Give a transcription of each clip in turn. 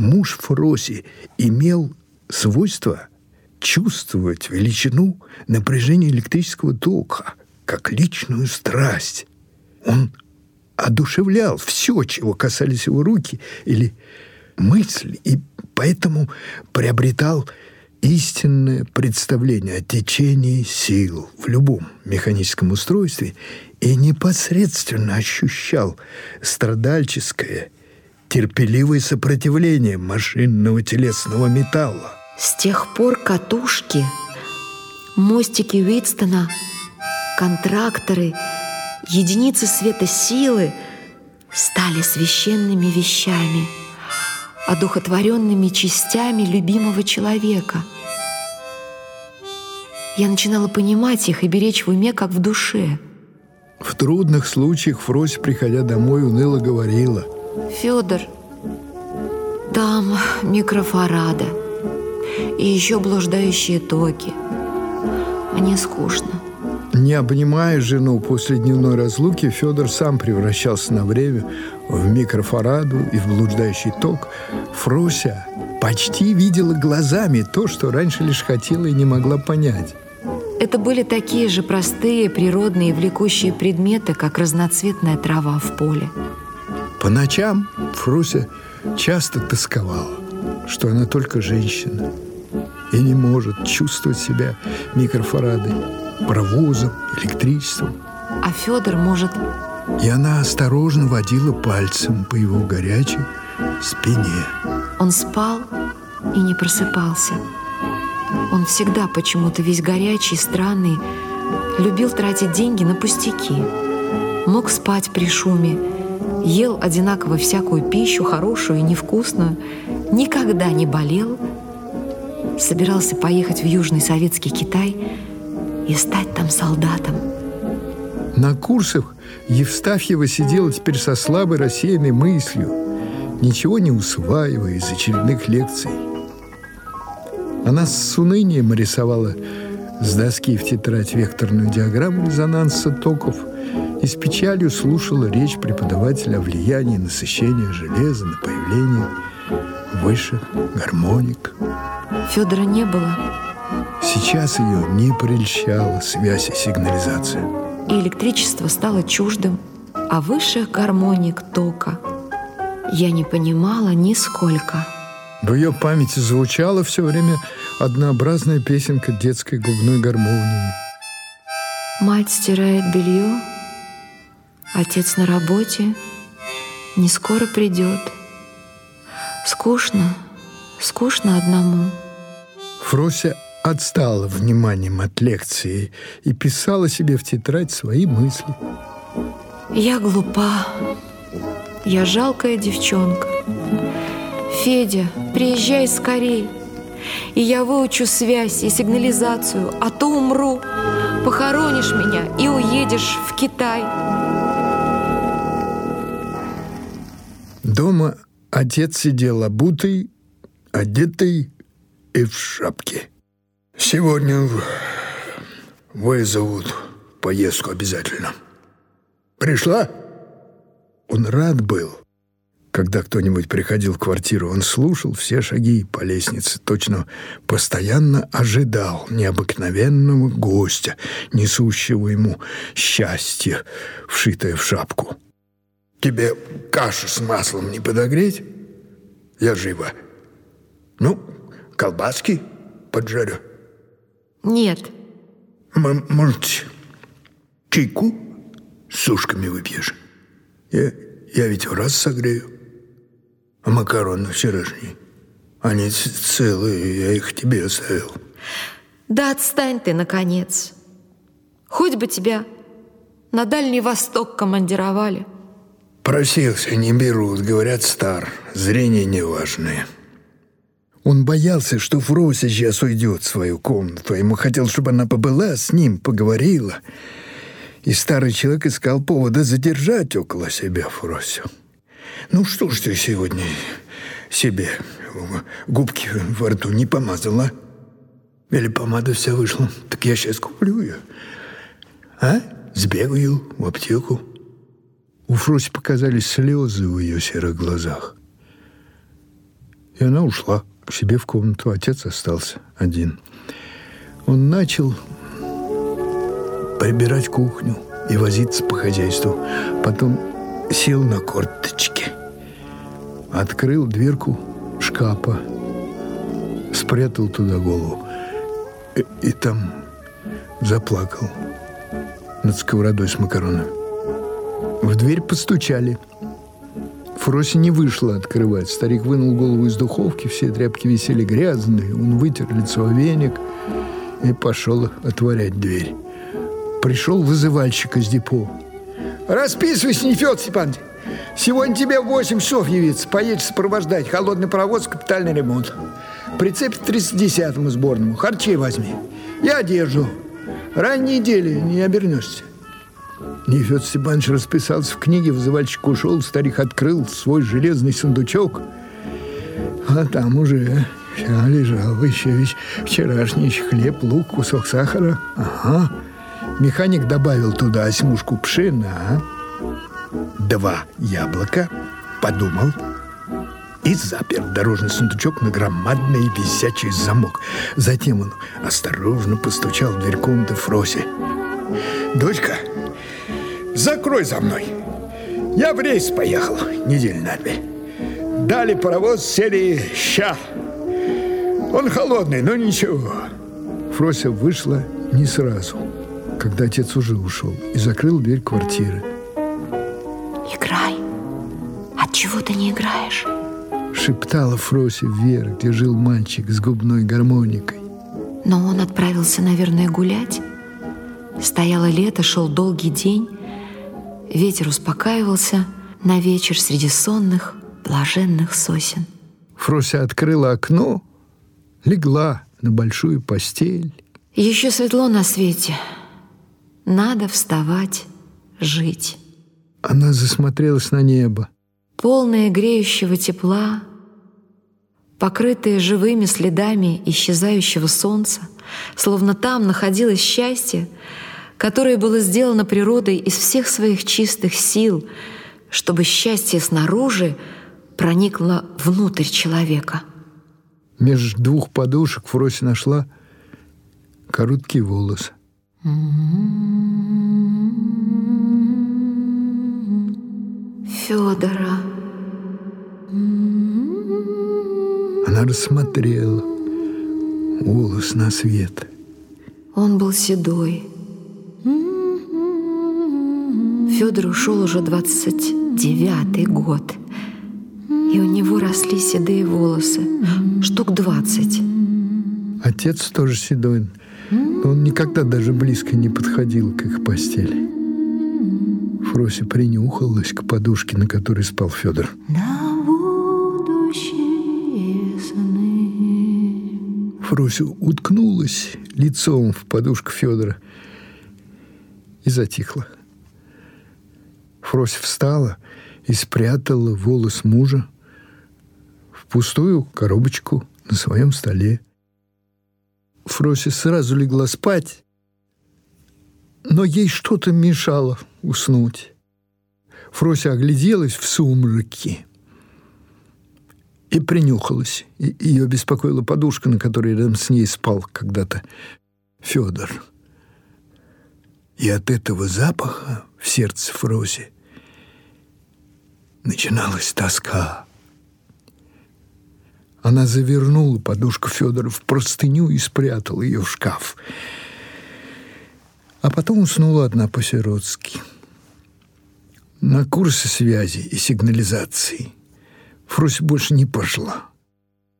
муж Фроси имел свойство чувствовать величину напряжения электрического тока как личную страсть. Он одушевлял все, чего касались его руки или мысли, и поэтому приобретал истинное представление о течении сил в любом механическом устройстве и непосредственно ощущал страдальческое, терпеливое сопротивление машинного телесного металла. С тех пор катушки, мостики Уитстона, контракторы, единицы света силы стали священными вещами – одухотворенными частями любимого человека. Я начинала понимать их и беречь в уме, как в душе. В трудных случаях Фрось, приходя домой, уныло говорила. «Федор, там микрофарада и еще блуждающие токи. Мне скучно». Не обнимая жену после дневной разлуки, Федор сам превращался на время в микрофараду и в блуждающий ток. Фрося почти видела глазами то, что раньше лишь хотела и не могла понять. Это были такие же простые, природные, влекущие предметы, как разноцветная трава в поле. По ночам Фрося часто тосковала, что она только женщина и не может чувствовать себя микрофарадой паровозом, электричеством. А Федор может... И она осторожно водила пальцем по его горячей спине. Он спал и не просыпался. Он всегда почему-то весь горячий, странный, любил тратить деньги на пустяки. Мог спать при шуме, ел одинаково всякую пищу, хорошую и невкусную, никогда не болел, собирался поехать в Южный Советский Китай – и стать там солдатом. На курсах Евстафьева сидела теперь со слабой рассеянной мыслью, ничего не усваивая из очередных лекций. Она с унынием рисовала с доски в тетрадь векторную диаграмму резонанса токов и с печалью слушала речь преподавателя о влиянии насыщения железа на появление высших гармоник. Федора не было. Сейчас ее не прельщала связь и сигнализация. И электричество стало чуждым, а высших гармоник тока я не понимала нисколько. В ее памяти звучала все время однообразная песенка детской губной гармонии. Мать стирает белье, отец на работе, не скоро придет. Скучно, скучно одному. Фрося отстала вниманием от лекции и писала себе в тетрадь свои мысли. Я глупа. Я жалкая девчонка. Федя, приезжай скорей. И я выучу связь и сигнализацию, а то умру. Похоронишь меня и уедешь в Китай. Дома отец сидел обутый, одетый и в шапке. Сегодня вызовут поездку обязательно. Пришла? Он рад был. Когда кто-нибудь приходил в квартиру, он слушал все шаги по лестнице, точно постоянно ожидал необыкновенного гостя, несущего ему счастье, вшитое в шапку. «Тебе кашу с маслом не подогреть? Я живо. Ну, колбаски поджарю». Нет. М может, чайку с сушками выпьешь? Я, я ведь в раз согрею. А макароны вчерашние, они целые, я их тебе оставил. Да отстань ты, наконец. Хоть бы тебя на Дальний Восток командировали. Просился, не берут, говорят, стар, зрение неважное. Он боялся, что Фрося сейчас уйдет в свою комнату. Ему хотел, чтобы она побыла с ним, поговорила. И старый человек искал повода задержать около себя Фросю. «Ну что ж ты сегодня себе губки во рту не помазала? Или помада вся вышла? Так я сейчас куплю ее. А? Сбегаю в аптеку». У Фроси показались слезы в ее серых глазах. И она ушла к себе в комнату. Отец остался один. Он начал прибирать кухню и возиться по хозяйству. Потом сел на корточки, открыл дверку шкафа, спрятал туда голову и, и там заплакал над сковородой с макаронами. В дверь постучали. Фроси не вышла открывать. Старик вынул голову из духовки, все тряпки висели грязные. Он вытер лицо веник и пошел отворять дверь. Пришел вызывальщик из депо. Расписывайся, не Федор Степанович. Сегодня тебе в 8 часов явиться. Поедешь сопровождать холодный паровоз, капитальный ремонт. Прицепит 310-му сборному. Харчей возьми. Я одежду. Ранней недели не обернешься. Нефед Степанович расписался в книге, вызывальщик ушел, старик открыл свой железный сундучок, а там уже все лежал еще вчерашний хлеб, лук, кусок сахара. Ага. Механик добавил туда осьмушку пшена, два яблока, подумал и запер дорожный сундучок на громадный висячий замок. Затем он осторожно постучал в дверь комнаты Фроси. «Дочка, закрой за мной. Я в рейс поехал неделю на две. Дали паровоз серии «Ща». Он холодный, но ничего». Фрося вышла не сразу когда отец уже ушел, и закрыл дверь квартиры. «Играй! От чего ты не играешь?» Шептала Фрося вверх, где жил мальчик с губной гармоникой. Но он отправился, наверное, гулять. Стояло лето, шел долгий день. Ветер успокаивался на вечер среди сонных, блаженных сосен. Фрося открыла окно, легла на большую постель. Еще светло на свете — надо вставать, жить. Она засмотрелась на небо. Полное греющего тепла, покрытое живыми следами исчезающего солнца, словно там находилось счастье, которое было сделано природой из всех своих чистых сил, чтобы счастье снаружи проникло внутрь человека. Между двух подушек Фроси нашла короткий волос. Федора. Она рассмотрела волос на свет. Он был седой. Федор ушел уже двадцать девятый год. И у него росли седые волосы. Штук двадцать. Отец тоже седой. Но он никогда даже близко не подходил к их постели. Фрося принюхалась к подушке, на которой спал Федор. Фрося уткнулась лицом в подушку Федора и затихла. Фрося встала и спрятала волос мужа в пустую коробочку на своем столе. Фрося сразу легла спать, но ей что-то мешало уснуть. Фрося огляделась в сумраке и принюхалась. И ее беспокоила подушка, на которой рядом с ней спал когда-то Федор. И от этого запаха в сердце Фроси начиналась тоска. Она завернула подушку Федора в простыню и спрятала ее в шкаф. А потом уснула одна по-сиротски. На курсы связи и сигнализации Фрусь больше не пошла.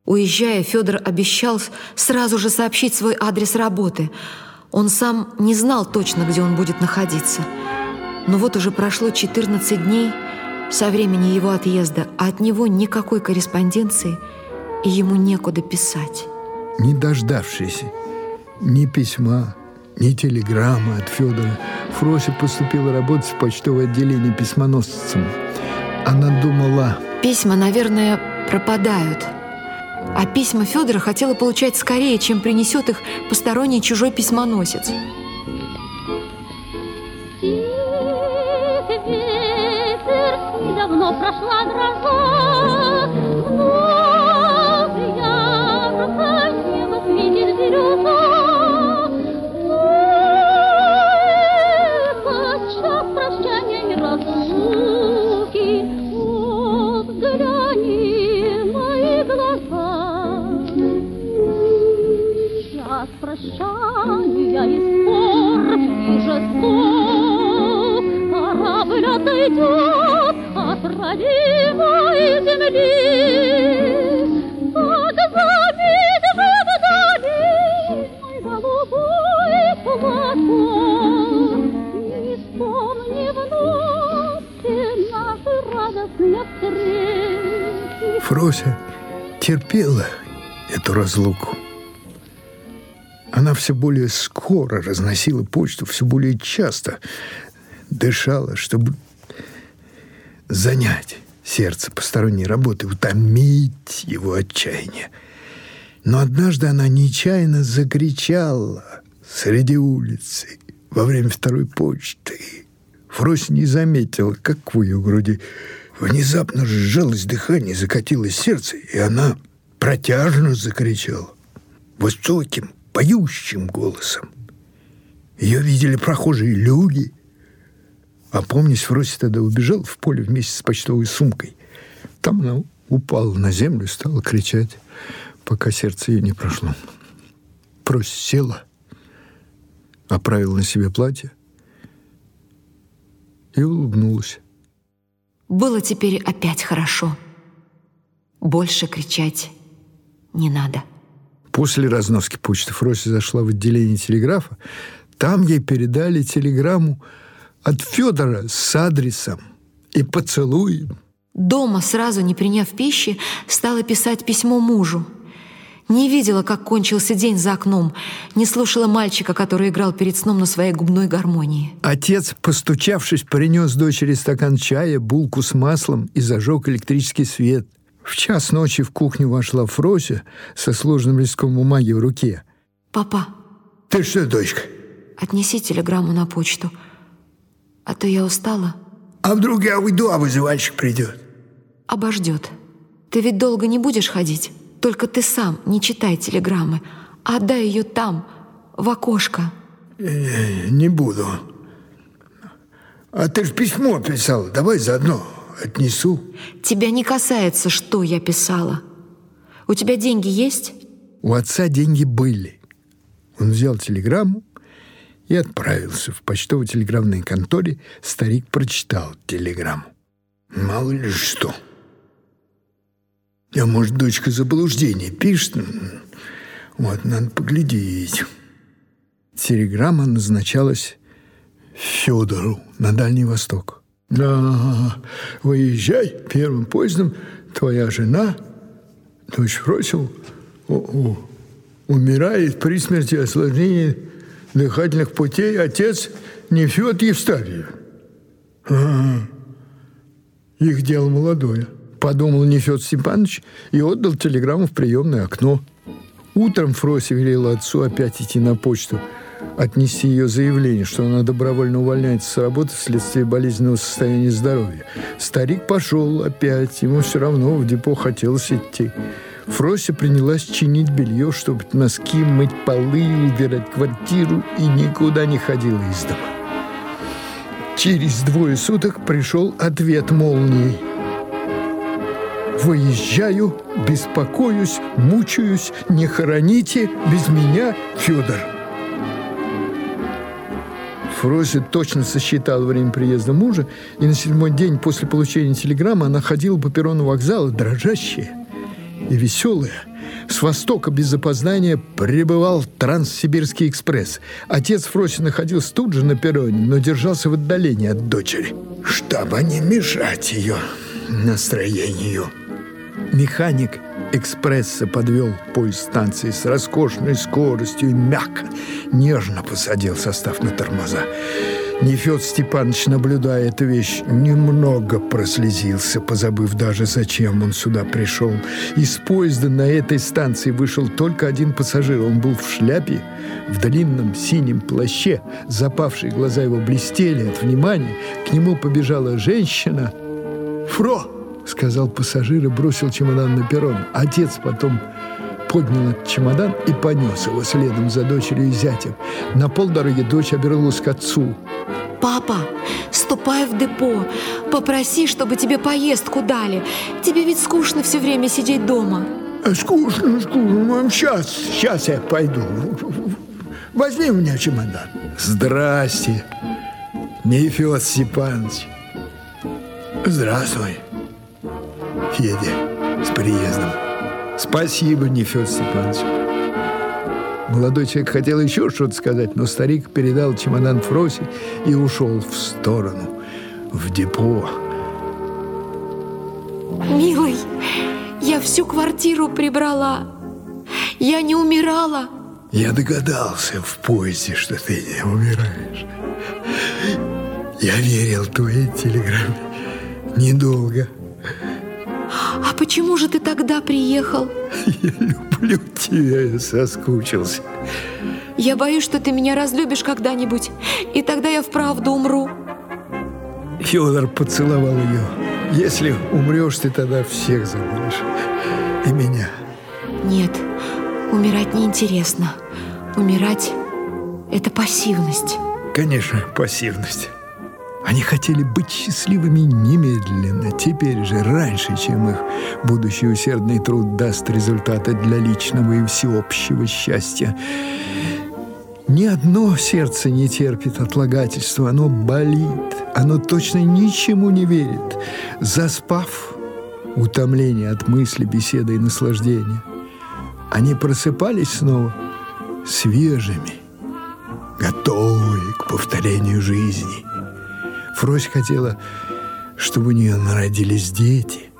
Уезжая, Федор обещал сразу же сообщить свой адрес работы. Он сам не знал точно, где он будет находиться. Но вот уже прошло 14 дней со времени его отъезда, а от него никакой корреспонденции – и ему некуда писать. Не дождавшись ни письма, ни телеграммы от Федора, Фрося поступила работать в почтовое отделение письмоносцем. Она думала... Письма, наверное, пропадают. А письма Федора хотела получать скорее, чем принесет их посторонний чужой письмоносец. прошла гроза. Вновь я в руках неба светит бирюза. Эх, час прощания и разлуки, вот гляни мои глаза. Час прощания и спор, и жесток, корабль отойдет. Фрося терпела эту разлуку. Она все более скоро разносила почту, все более часто дышала, чтобы занять сердце посторонней работы, утомить его отчаяние. Но однажды она нечаянно закричала среди улицы во время второй почты. Фрось не заметила, как в ее груди внезапно сжалось дыхание, закатилось сердце, и она протяжно закричала высоким, поющим голосом. Ее видели прохожие люди. А помнишь, Фроси тогда убежал в поле вместе с почтовой сумкой. Там она упала на землю и стала кричать, пока сердце ее не прошло. Фроси села, оправила на себе платье и улыбнулась. Было теперь опять хорошо. Больше кричать не надо. После разноски почты Фроси зашла в отделение телеграфа. Там ей передали телеграмму от Федора с адресом и поцелуем. Дома, сразу не приняв пищи, стала писать письмо мужу. Не видела, как кончился день за окном, не слушала мальчика, который играл перед сном на своей губной гармонии. Отец, постучавшись, принес дочери стакан чая, булку с маслом и зажег электрический свет. В час ночи в кухню вошла Фрося со сложным листком бумаги в руке. «Папа, Ты что, дочка? отнеси телеграмму на почту, а то я устала. А вдруг я уйду, а вызывальщик придет? Обождет. Ты ведь долго не будешь ходить? Только ты сам не читай телеграммы, а отдай ее там, в окошко. Э, Не буду. А ты ж письмо писал. Давай заодно отнесу. Тебя не касается, что я писала. У тебя деньги есть? У отца деньги были. Он взял телеграмму и отправился в почтово-телеграфной конторе. Старик прочитал телеграмму. Мало ли что. А может, дочка заблуждение пишет? Вот, надо поглядеть. Телеграмма назначалась Федору на Дальний Восток. Да, выезжай первым поездом. Твоя жена, дочь Фросил, умирает при смерти осложнений дыхательных путей. Отец Нефед Евстафьев. Ага. Их дело молодое. Подумал Нефед Степанович и отдал телеграмму в приемное окно. Утром Фрося велела отцу опять идти на почту, отнести ее заявление, что она добровольно увольняется с работы вследствие болезненного состояния здоровья. Старик пошел опять, ему все равно в депо хотелось идти. Фрося принялась чинить белье, чтобы носки, мыть полы, убирать квартиру и никуда не ходила из дома. Через двое суток пришел ответ молнией. Выезжаю, беспокоюсь, мучаюсь, не хороните без меня, Федор. Фрося точно сосчитала время приезда мужа, и на седьмой день после получения телеграммы она ходила по перрону вокзала, дрожащая и веселая. С востока без опоздания прибывал Транссибирский экспресс. Отец Фроси находился тут же на перроне, но держался в отдалении от дочери. Чтобы не мешать ее настроению. Механик экспресса подвел поезд станции с роскошной скоростью и мягко, нежно посадил состав на тормоза. Нефед Степанович, наблюдая эту вещь, немного прослезился, позабыв даже, зачем он сюда пришел. Из поезда на этой станции вышел только один пассажир. Он был в шляпе, в длинном синем плаще. Запавшие глаза его блестели от внимания. К нему побежала женщина. «Фро!» — сказал пассажир и бросил чемодан на перрон. Отец потом поднял этот чемодан и понес его следом за дочерью и зятем. На полдороги дочь обернулась к отцу. Папа, ступай в депо, попроси, чтобы тебе поездку дали. Тебе ведь скучно все время сидеть дома. Скучно, скучно. Мам, сейчас, сейчас я пойду. Возьми у меня чемодан. «Здрасте, Нефед Степанович!» Здравствуй, Федя, с приездом. Спасибо, Нефед Степанович. Молодой человек хотел еще что-то сказать, но старик передал чемодан Фросе и ушел в сторону, в депо. Милый, я всю квартиру прибрала. Я не умирала. Я догадался в поезде, что ты не умираешь. Я верил твоей телеграмме недолго. Почему же ты тогда приехал? Я люблю тебя, я соскучился. Я боюсь, что ты меня разлюбишь когда-нибудь, и тогда я вправду умру. Федор поцеловал ее. Если умрешь, ты тогда всех забудешь. И меня. Нет, умирать неинтересно. Умирать – это пассивность. Конечно, пассивность. Они хотели быть счастливыми немедленно, теперь же, раньше, чем их будущий усердный труд даст результаты для личного и всеобщего счастья. Ни одно сердце не терпит отлагательства, оно болит, оно точно ничему не верит. Заспав, утомление от мысли, беседы и наслаждения, они просыпались снова свежими, готовые к повторению жизни. Фрось хотела, чтобы у нее народились дети.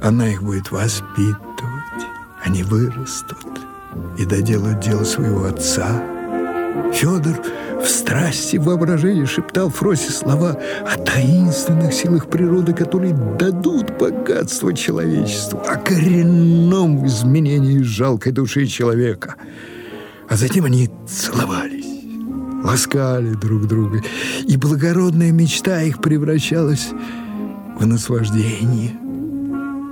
Она их будет воспитывать, они вырастут и доделают дело своего отца. Федор в страсти воображения шептал Фросе слова о таинственных силах природы, которые дадут богатство человечеству, о коренном изменении жалкой души человека. А затем они целовались, ласкали друг друга, и благородная мечта их превращалась в наслаждение,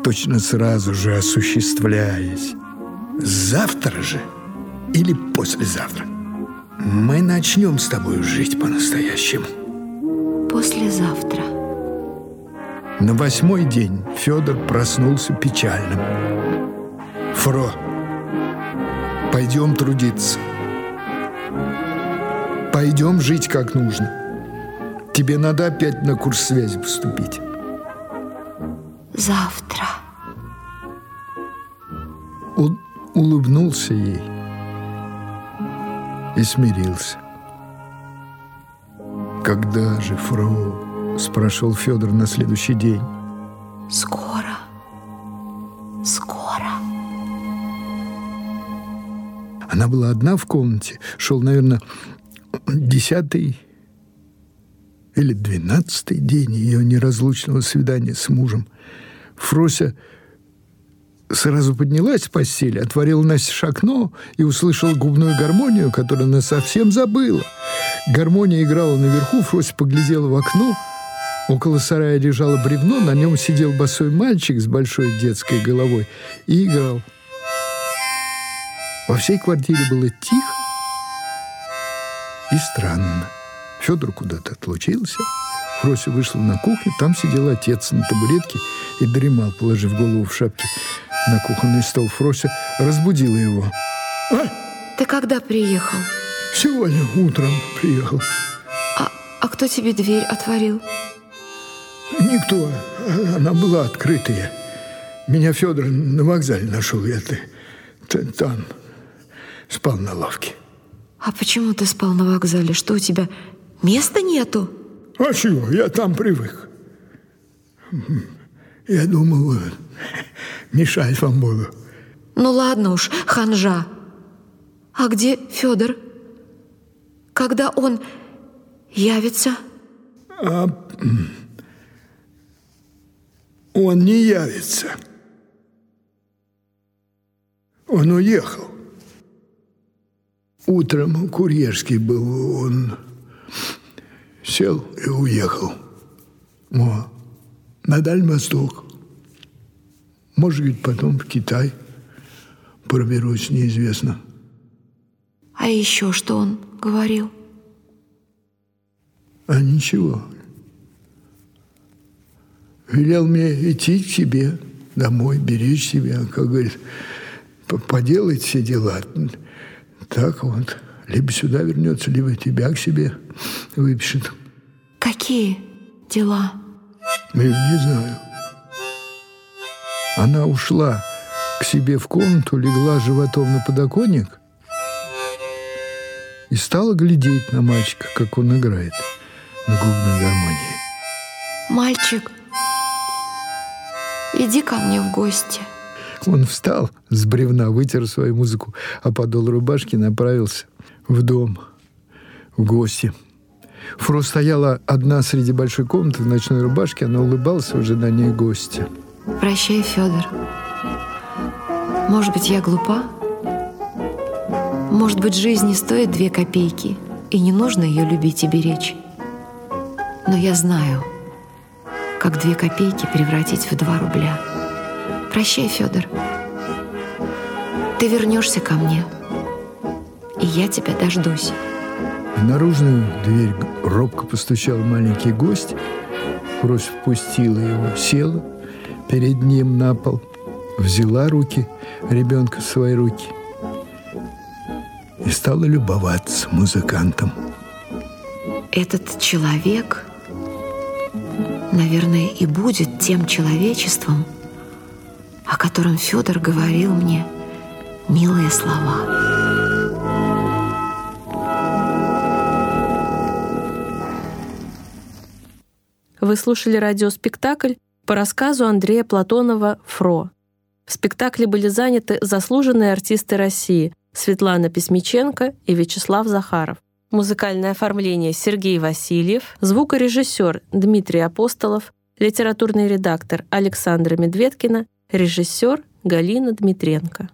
точно сразу же осуществляясь. Завтра же или послезавтра мы начнем с тобой жить по-настоящему. Послезавтра. На восьмой день Федор проснулся печальным. Фро, пойдем трудиться. Пойдем жить как нужно. Тебе надо опять на курс связи поступить. Завтра. Он улыбнулся ей и смирился. «Когда же, Фро?» – спрашивал Федор на следующий день. Скоро. Скоро. Она была одна в комнате. Шел, наверное, десятый или двенадцатый день ее неразлучного свидания с мужем. Фрося сразу поднялась с постели, отворила Настя окно и услышала губную гармонию, которую она совсем забыла. Гармония играла наверху, Фрося поглядела в окно. Около сарая лежало бревно, на нем сидел босой мальчик с большой детской головой и играл. Во всей квартире было тихо и странно. Федор куда-то отлучился. Фрося вышла на кухню, там сидел отец на табуретке и дремал, положив голову в шапке на кухонный стол. Фрося разбудила его. А? Ты когда приехал? Сегодня утром приехал. А, а кто тебе дверь отворил? Никто. Она была открытая. Меня Федор на вокзале нашел. Я там спал на лавке. А почему ты спал на вокзале? Что у тебя места нету? А чего? Я там привык. Я думал, мешать вам буду. Ну ладно уж, ханжа. А где Федор? Когда он явится? А он не явится. Он уехал. Утром курьерский был, он сел и уехал. О, на Дальний Восток. Может быть, потом в Китай проберусь, неизвестно. А еще что он говорил? А ничего. Велел мне идти к тебе домой, беречь себя, как говорит, поделать все дела. Так вот, либо сюда вернется, либо тебя к себе выпишет. Какие дела? Я не знаю. Она ушла к себе в комнату, легла животом на подоконник и стала глядеть на мальчика, как он играет на губной гармонии. Мальчик, иди ко мне в гости. Он встал с бревна, вытер свою музыку, а подол рубашки направился в дом, в гости. Фро стояла одна среди большой комнаты в ночной рубашке, она улыбалась в ожидании гостя. Прощай, Федор. Может быть, я глупа? Может быть, жизнь не стоит две копейки, и не нужно ее любить и беречь. Но я знаю, как две копейки превратить в два рубля. Прощай, Федор. Ты вернешься ко мне, и я тебя дождусь. В наружную дверь робко постучал маленький гость. Фрось впустила его, села перед ним на пол, взяла руки ребенка в свои руки и стала любоваться музыкантом. Этот человек, наверное, и будет тем человечеством, о котором Федор говорил мне милые слова. Вы слушали радиоспектакль по рассказу Андрея Платонова «Фро». В спектакле были заняты заслуженные артисты России Светлана Письмиченко и Вячеслав Захаров. Музыкальное оформление Сергей Васильев, звукорежиссер Дмитрий Апостолов, литературный редактор Александра Медведкина, режиссер Галина Дмитренко.